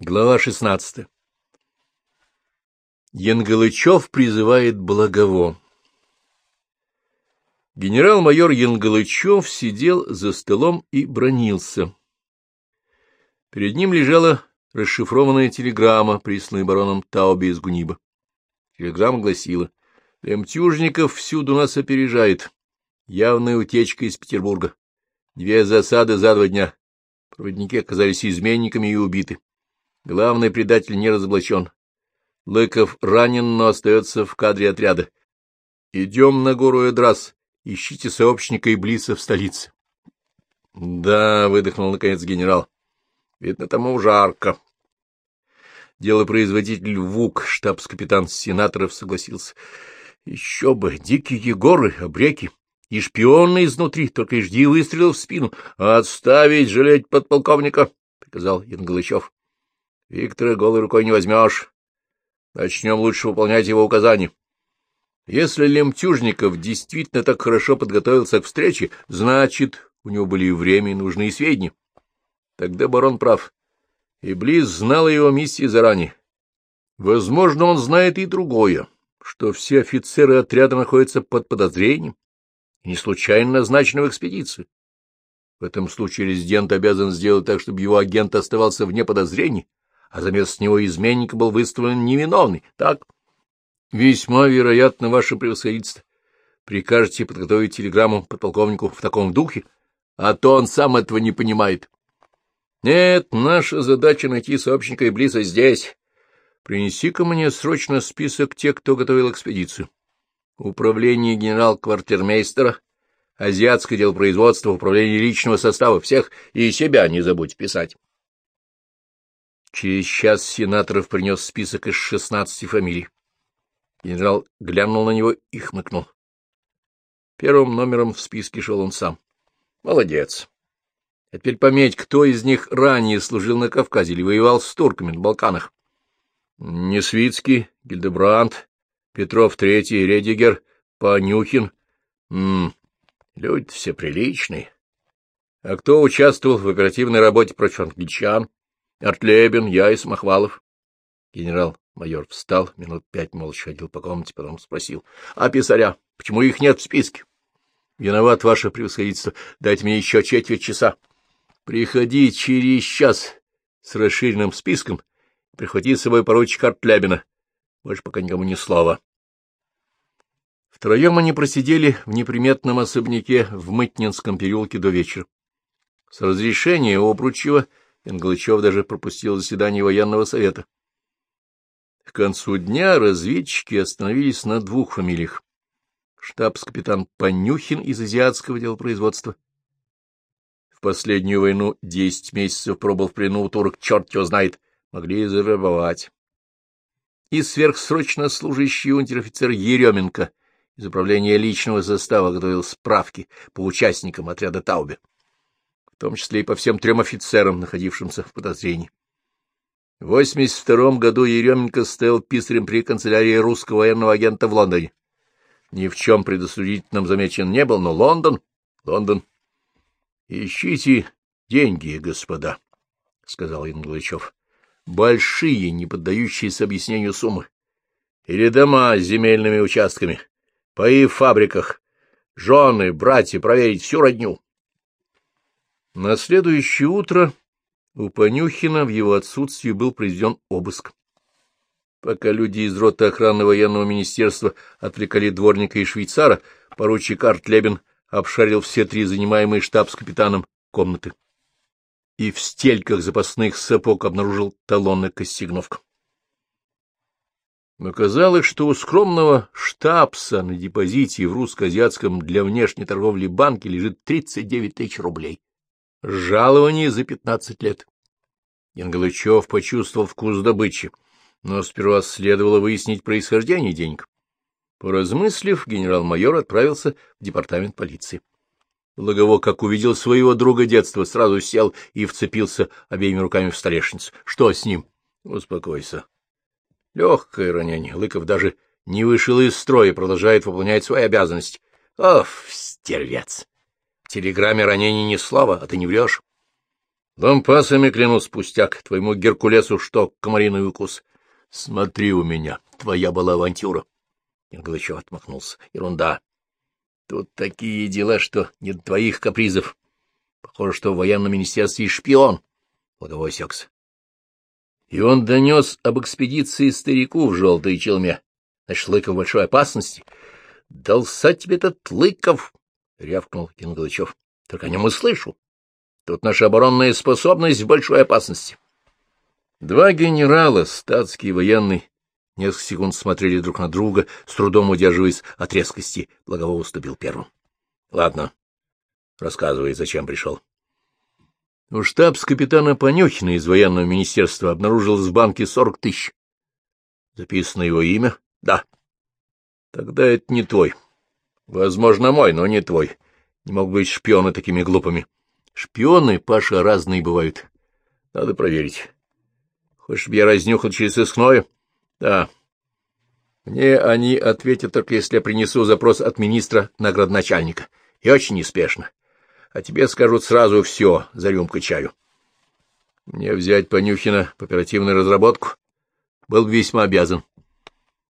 Глава 16 Янгалычев призывает Благово. Генерал-майор Янгалычев сидел за столом и бронился. Перед ним лежала расшифрованная телеграмма, присланная бароном Тауби из Гуниба. Телеграмма гласила, «Лемтюжников всюду нас опережает. Явная утечка из Петербурга. Две засады за два дня. Проводники оказались изменниками и убиты. Главный предатель не разоблачен. Лыков ранен, но остается в кадре отряда. Идем на гору Эдрас, ищите сообщника и блица в столице. — Да, — выдохнул наконец генерал, — видно, тому жарко. Делопроизводитель ВУК, штабс-капитан сенаторов, согласился. — Еще бы, дикие горы, обреки и шпионы изнутри, только и жди выстрелов в спину. — Отставить, жалеть подполковника, — приказал Янгалычев. — Виктора голой рукой не возьмешь. Начнем лучше выполнять его указания. Если Лемтюжников действительно так хорошо подготовился к встрече, значит, у него были и время, и нужные сведения. Тогда барон прав. И Близ знал о его миссии заранее. Возможно, он знает и другое, что все офицеры отряда находятся под подозрением и не случайно назначены в экспедицию. В этом случае резидент обязан сделать так, чтобы его агент оставался вне подозрений, а заместо него изменника был выставлен невиновный, так? — Весьма вероятно, ваше превосходительство. Прикажете подготовить телеграмму подполковнику в таком духе, а то он сам этого не понимает. — Нет, наша задача найти сообщника и близко здесь. Принеси-ка мне срочно список тех, кто готовил экспедицию. Управление генерал-квартирмейстера, азиатское дело производства, управление личного состава, всех и себя не забудь писать. Через час сенаторов принес список из шестнадцати фамилий. Генерал глянул на него и хмыкнул. Первым номером в списке шел он сам. Молодец. А теперь пометь, кто из них ранее служил на Кавказе или воевал с турками на Балканах. Несвицкий, Гильдебранд, Петров Третий, Редигер, Панюхин. М -м, люди все приличные. А кто участвовал в оперативной работе против англичан? Артлебин, я и Самохвалов. Генерал-майор встал, минут пять молча ходил по комнате, потом спросил. — А писаря? Почему их нет в списке? — Виноват, ваше превосходительство. Дайте мне еще четверть часа. — Приходи через час с расширенным списком и прихвати с собой поручика Артлебина. Больше пока никому ни слова. Втроем они просидели в неприметном особняке в Мытнинском переулке до вечера. С разрешения Обручева Инглычев даже пропустил заседание военного совета. К концу дня разведчики остановились на двух фамилиях. Штабс-капитан Панюхин из азиатского делопроизводства. В последнюю войну десять месяцев пробыл в плену у турок, черт его знает, могли и зарабовать. И сверхсрочно служащий унтер-офицер Еременко из управления личного состава готовил справки по участникам отряда Таубе том числе и по всем трем офицерам, находившимся в подозрении. В 82 году Еременко стоял писарем при канцелярии русского военного агента в Лондоне. Ни в чем предосудительном замечен не был, но Лондон, Лондон. — Ищите деньги, господа, — сказал Инглычев. — Большие, не поддающиеся объяснению суммы. Или дома с земельными участками, паи в фабриках, жены, братья, проверить всю родню. На следующее утро у Панюхина в его отсутствии был произведен обыск. Пока люди из роты охраны военного министерства отвлекали дворника и швейцара, поручик Артлебин обшарил все три занимаемые штабс-капитаном комнаты и в стельках запасных сапог обнаружил талоны к. Оказалось, что у скромного штабса на депозите в русско-азиатском для внешней торговли банке лежит 39 тысяч рублей. Жалование за пятнадцать лет. Янгалычев почувствовал вкус добычи, но сперва следовало выяснить происхождение денег. Поразмыслив, генерал-майор отправился в департамент полиции. Логово, как увидел своего друга детства, сразу сел и вцепился обеими руками в столешницу. Что с ним? Успокойся. Легкое ранение. Лыков даже не вышел из строя, продолжает выполнять свои обязанности. Оф, стервец! Телеграмме ранений ни слова, а ты не врешь. Лампасами клянусь, пустяк, твоему Геркулесу что, комариный укус. Смотри у меня, твоя была авантюра. Инглычев отмахнулся. Ерунда. Тут такие дела, что нет твоих капризов. Похоже, что в военном министерстве шпион. Логовой секс. И он донес об экспедиции старику в желтой челме. Значит, Лыков в большой опасности. — Дался тебе этот Лыков! — рявкнул Инглычев. — Только о нем и слышу. Тут наша оборонная способность в большой опасности. Два генерала, статский и военный, несколько секунд смотрели друг на друга, с трудом удерживаясь от резкости. Благово уступил первым. — Ладно, рассказывай, зачем пришел. У штабс-капитана Панюхина из военного министерства обнаружилось в банке сорок тысяч. Записано его имя? Да. Тогда это не твой. Возможно, мой, но не твой. Не мог быть шпионы такими глупыми. Шпионы, Паша, разные бывают. Надо проверить. Хочешь, чтобы я разнюхал через искное? Да. Мне они ответят только если я принесу запрос от министра наградначальника. И очень неспешно. А тебе скажут сразу все за рюмкой чаю. Мне взять Понюхина по оперативную разработку? Был бы весьма обязан.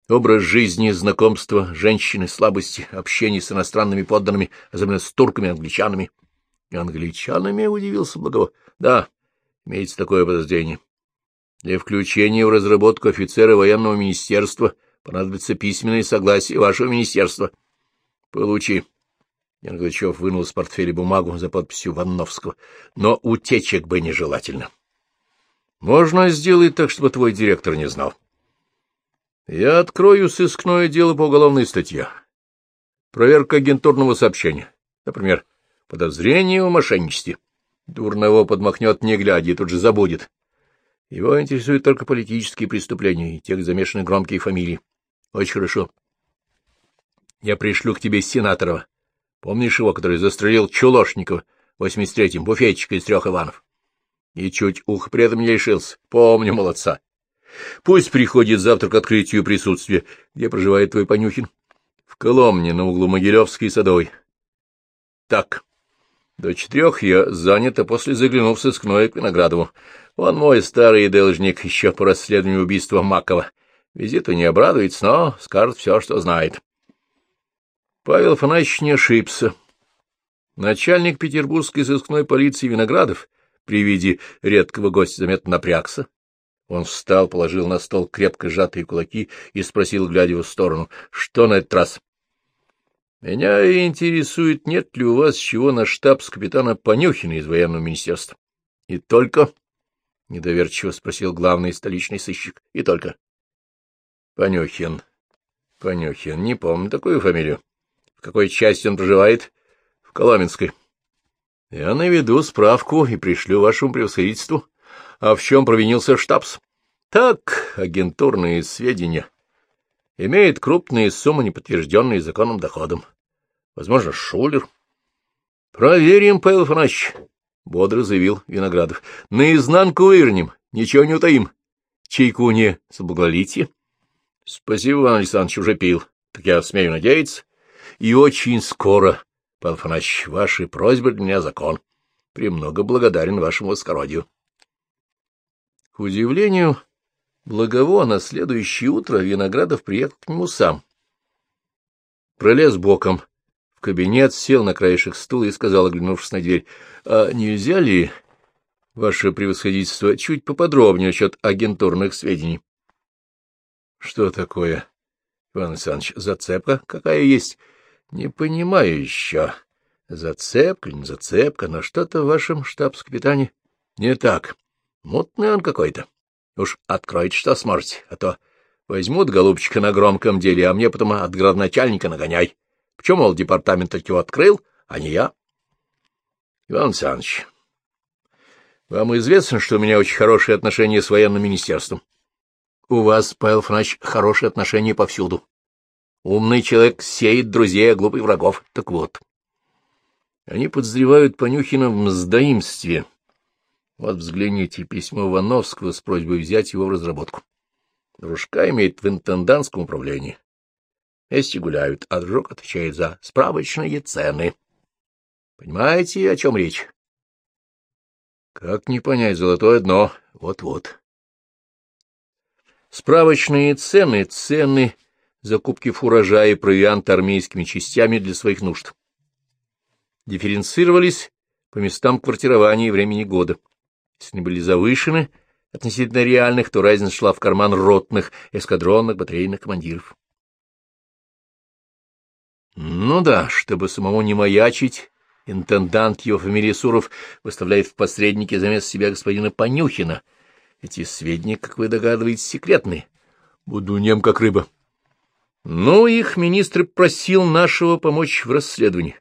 Образ жизни, знакомства, женщины, слабости, общение с иностранными подданными, особенно с турками, англичанами — Англичанами удивился Благово. Да, имеется такое подозрение. Для включения в разработку офицера военного министерства понадобится письменное согласие вашего министерства. Получи. Янгачев вынул из портфеля бумагу за подписью Ванновского. Но утечек бы нежелательно. Можно сделать так, чтобы твой директор не знал. Я открою сыскное дело по уголовной статье. Проверка агентурного сообщения. Например, Подозрение в мошенничестве. Дурного подмахнет не глядя и тут же забудет. Его интересуют только политические преступления и тех замешаны громкие фамилии. Очень хорошо. Я пришлю к тебе Сенаторова. Помнишь его, который застрелил Чулошникова в 83-м, буфетчика из трех Иванов? И чуть ух при этом не лишился. Помню, молодца. Пусть приходит завтра к открытию присутствия. Где проживает твой Понюхин? В Коломне, на углу Могилевской и Садовой. Так, до четырех я занят, а после заглянул в сыскное к Виноградову. Он мой старый должник еще по расследованию убийства Макова. Визиту не обрадуется, но скажет все, что знает. Павел Афанасьевич не ошибся. Начальник петербургской сыскной полиции Виноградов при виде редкого гостя заметно напрягся. Он встал, положил на стол крепко сжатые кулаки и спросил, глядя в сторону, что на этот раз. Меня интересует, нет ли у вас чего на штаб с капитана Понюхина из военного министерства. — И только? — недоверчиво спросил главный столичный сыщик. — И только. — Понюхин. Понюхин. Не помню такую фамилию. В какой части он проживает? — В Коломенской. — Я наведу справку и пришлю вашему превосходительству. А в чем провинился штабс? — Так, агентурные сведения. Имеет крупные суммы, не подтвержденные законным доходом. — Возможно, Шулер. — Проверим, Павел Афанасьевич, — бодро заявил Виноградов. — Наизнанку вывернем, ничего не утаим. Чайку не соблаголите. — Спасибо, Иван Александрович, уже пил. Так я смею надеяться. И очень скоро, Павел Афанасьевич, ваши просьбы для меня закон. Премного благодарен вашему воскородию. К удивлению, благово на следующее утро Виноградов приехал к нему сам. Пролез боком в кабинет, сел на краешек стула и сказал, оглянувшись на дверь, «А нельзя ли, ваше превосходительство, чуть поподробнее насчет агентурных сведений?» «Что такое, Иван Александрович, зацепка какая есть?» «Не понимаю еще. Зацепка, не зацепка, но что-то в вашем штабс-капитане не так. Мутный он какой-то. Уж откройте, что сможете, а то возьмут голубчика на громком деле, а мне потом от градоначальника нагоняй. Почему, мол, департамент только его открыл, а не я? Иван Александрович, вам известно, что у меня очень хорошие отношения с военным министерством. У вас, Павел Фанач, хорошие отношения повсюду. Умный человек сеет друзей, а глупый врагов. Так вот. Они подозревают Понюхина в мздоимстве. Вот взгляните письмо Вановского с просьбой взять его в разработку. Дружка имеет в интендантском управлении. Вместе гуляют, а дружок отвечает за справочные цены. Понимаете, о чем речь? Как не понять, золотое дно, вот-вот. Справочные цены, цены закупки фуража и провианта армейскими частями для своих нужд. Дифференцировались по местам квартирования и времени года. Если они были завышены относительно реальных, то разница шла в карман ротных, эскадронных, батарейных командиров. Ну да, чтобы самому не маячить, интендант его фамилии Суров выставляет в посреднике заместо себя господина Понюхина. Эти сведения, как вы догадываетесь, секретные. Буду нем как рыба. Ну, их министр просил нашего помочь в расследовании.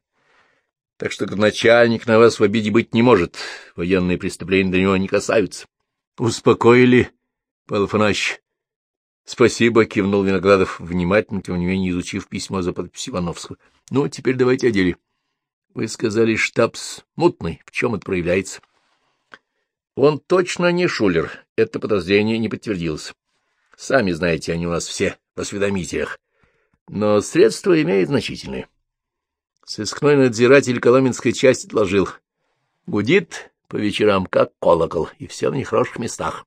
Так что начальник на вас в обиде быть не может. Военные преступления до него не касаются. Успокоили, Павел Афанасьевич. Спасибо, кивнул Виноградов, внимательно, тем не менее, изучив письмо за подпись Ивановского. Ну, теперь давайте о деле. Вы сказали, штаб смутный. В чем это проявляется? Он точно не шулер. Это подозрение не подтвердилось. Сами знаете, они у нас все в осведомителях. Но средства имеют значительные. Сыскной надзиратель Коломенской части отложил. Гудит по вечерам, как колокол, и все в нехороших местах.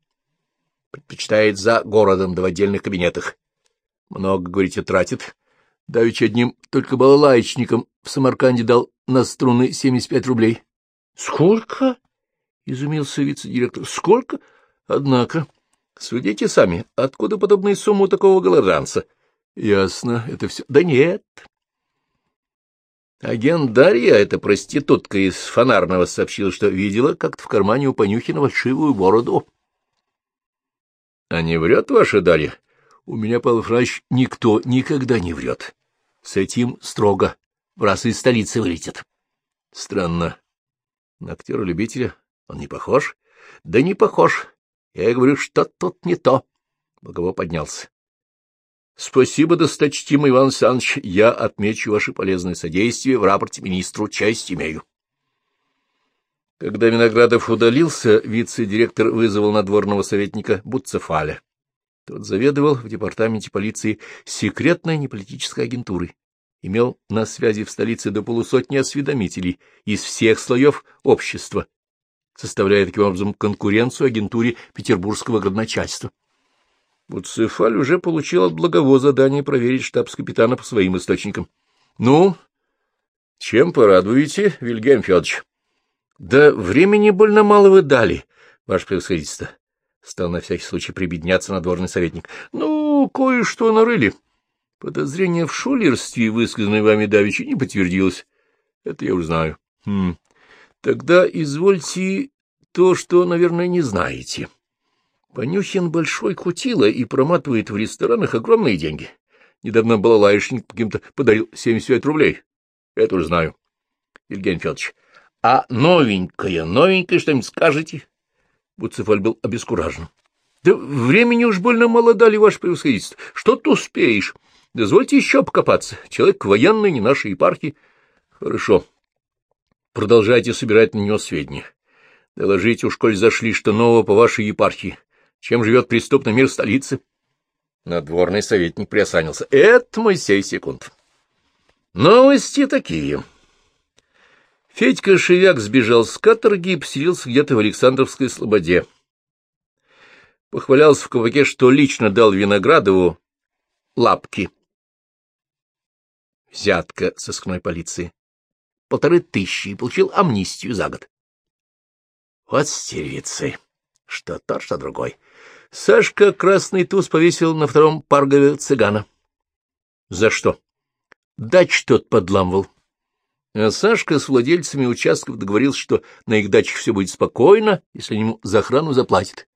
Предпочитает за городом да в отдельных кабинетах. Много, говорите, тратит. Давеча одним только балалаечником в Самарканде дал на струны 75 рублей. — Сколько? — изумился вице-директор. — Сколько? Однако. Судите сами, откуда подобные суммы у такого голоранца? — Ясно, это все. — Да нет. Агент Дарья, эта проститутка из фонарного, сообщила, что видела как-то в кармане у Понюхина большивую бороду. — А не врет ваша Дарья? У меня, Павел Франч, никто никогда не врет. С этим строго. В раз из столицы вылетит. Странно. На актера-любителя он не похож? Да не похож. Я говорю, что тут не то. Богово поднялся. Спасибо, досточтимый Иван Александрович. Я отмечу ваше полезное содействие в рапорте министру. Часть имею. Когда Виноградов удалился, вице-директор вызвал надворного советника Буцефаля. Тот заведовал в департаменте полиции секретной неполитической агентурой, имел на связи в столице до полусотни осведомителей из всех слоев общества, составляя таким образом конкуренцию агентуре петербургского градоначальства. Буцефаль уже получил от Благово задание проверить штабс-капитана по своим источникам. — Ну, чем порадуете, Вильгельм Федорович? — Да времени больно мало вы дали, ваше превосходительство. Стал на всякий случай прибедняться надворный советник. — Ну, кое-что нарыли. Подозрение в шулерстве, высказанное вами давеча, не подтвердилось. Это я уже знаю. Хм. Тогда извольте то, что, наверное, не знаете. — Понюхин большой кутила и проматывает в ресторанах огромные деньги. Недавно балалаишник каким-то подарил 75 рублей. Это уж знаю. Евгений Федорович, а новенькое, новенькое что-нибудь скажете? Буцефаль был обескуражен. Да времени уж больно мало дали, ваше превосходительство. Что ты успеешь? Дозвольте еще покопаться. Человек военный, не нашей епархии. Хорошо. Продолжайте собирать на него сведения. Доложите уж, коль зашли, что нового по вашей епархии. Чем живет преступный мир столицы? Надворный советник приосанился. Это Моисей секунд. Новости такие. Федька Шевяк сбежал с каторги и поселился где-то в Александровской Слободе. Похвалялся в кабаке, что лично дал Виноградову лапки. Взятка сыскной полиции. Полторы тысячи и получил амнистию за год. Вот стервицы что тот, что другой. Сашка красный туз повесил на втором паргове цыгана. За что? Дач тот подламывал. А Сашка с владельцами участков договорился, что на их дачах все будет спокойно, если ему за охрану заплатят.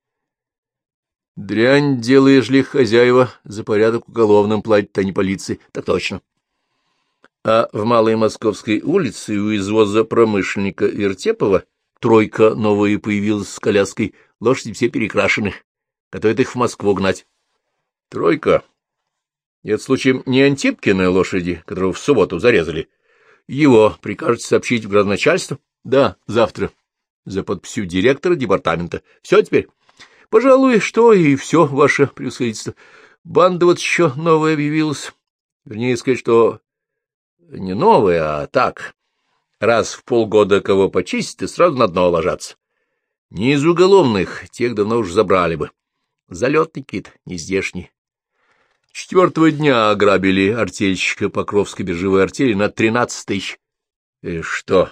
Дрянь делаешь ли хозяева за порядок уголовным платят, а не полиции, так точно. А в Малой Московской улице у извоза промышленника Вертепова тройка новая появилась с коляской Лошади все перекрашены. Готовят их в Москву гнать. Тройка. Нет, случаем не Антипкины лошади, которого в субботу зарезали. Его прикажете сообщить в градоначальство? Да, завтра. За подписью директора департамента. Все теперь? Пожалуй, что и все, ваше превосходительство. Банда вот еще новая объявилась. Вернее сказать, что не новая, а так. Раз в полгода кого почистить, и сразу на дно ложатся. Не из уголовных, тех давно уж забрали бы. Залетники-то не здешние. Четвертого дня ограбили артельщика Покровской биржевой артели на тринадцать тысяч. И что,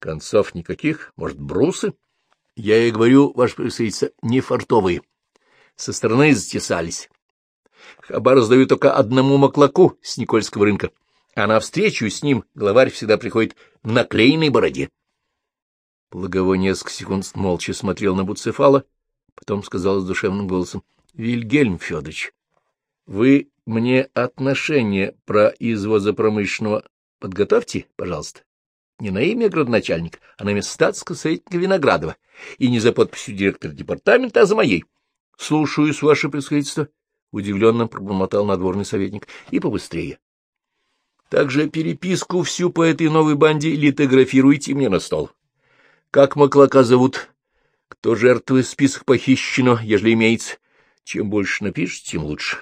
концов никаких? Может, брусы? Я и говорю, ваш присоединиться, не фартовые. Со стороны затесались. Хабар раздаю только одному маклаку с Никольского рынка, а навстречу с ним главарь всегда приходит в наклеенной бороде. Благово несколько секунд молча смотрел на Буцефала, потом сказал с душевным голосом, — Вильгельм Федорович, вы мне отношение про извоза промышленного подготовьте, пожалуйста. Не на имя градоначальника, а на имя статского советника Виноградова, и не за подписью директора департамента, а за моей. — Слушаюсь, ваше происходительство, — удивленно пробормотал надворный советник, — и побыстрее. Также переписку всю по этой новой банде литографируйте мне на стол. Как Маклака зовут? Кто жертвы список похищено, ежели имеется? Чем больше напишешь, тем лучше.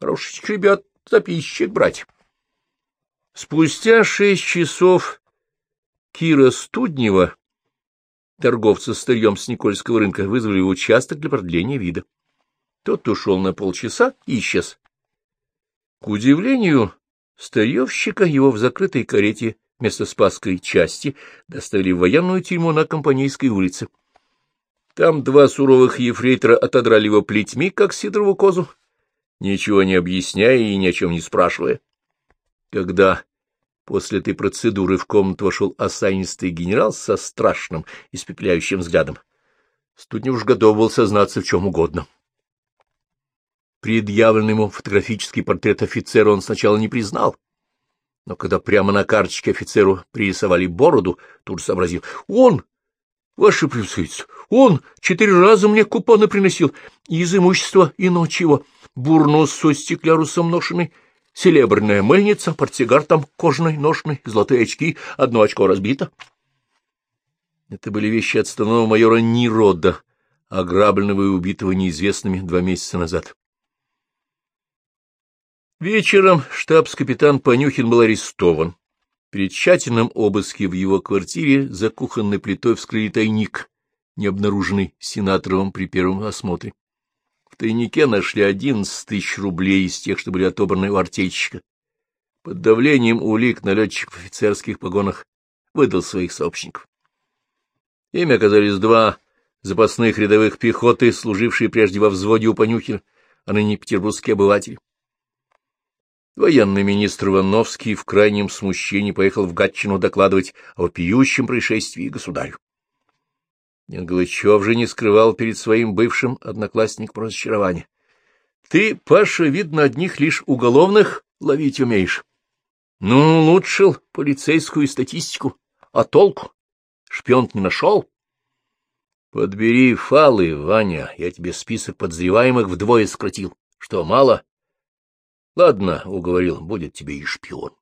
Хороших ребят записчик брать. Спустя шесть часов Кира Студнева, торговца старьем с Никольского рынка, вызвали в участок для продления вида. Тот ушел на полчаса и исчез. К удивлению старьевщика его в закрытой карете вместо Спасской части доставили в военную тюрьму на Компанейской улице. Там два суровых ефрейтора отодрали его плетьми, как сидорову козу, ничего не объясняя и ни о чем не спрашивая. Когда после этой процедуры в комнату вошел осанистый генерал со страшным, испепеляющим взглядом, Студнев уж готов был сознаться в чем угодно. Предъявленный ему фотографический портрет офицера он сначала не признал, но когда прямо на карточке офицеру пририсовали бороду, тут же сообразил. Он, ваше превосходительство, он четыре раза мне купоны приносил из имущества и ночего. Бурнос со стеклярусом ношеный, селебряная мыльница, портсигар там кожаный, ношеный, золотые очки, одно очко разбито. Это были вещи отставного майора Нирода, ограбленного и убитого неизвестными два месяца назад. Вечером штабс-капитан Понюхин был арестован. Перед тщательным обыске в его квартире за кухонной плитой вскрыли тайник, не обнаруженный сенатором при первом осмотре. В тайнике нашли одиннадцать тысяч рублей из тех, что были отобраны у артельщика. Под давлением улик налетчик в офицерских погонах выдал своих сообщников. Ими оказались два запасных рядовых пехоты, служившие прежде во взводе у Понюхина, а ныне петербургские обыватели. Военный министр Ивановский в крайнем смущении поехал в Гатчину докладывать о вопиющем происшествии государю. Неглычев же не скрывал перед своим бывшим одноклассником разочарования. — Ты, Паша, видно, одних лишь уголовных ловить умеешь. Ну, улучшил полицейскую статистику. А толку? Шпион не нашел? Подбери фалы, Ваня, я тебе список подозреваемых вдвое сократил. Что, мало? Ладно, уговорил, будет тебе и шпион.